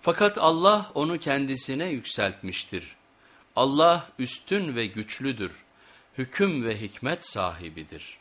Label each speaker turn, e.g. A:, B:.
A: Fakat Allah onu kendisine yükseltmiştir. Allah üstün ve güçlüdür, hüküm ve hikmet sahibidir.''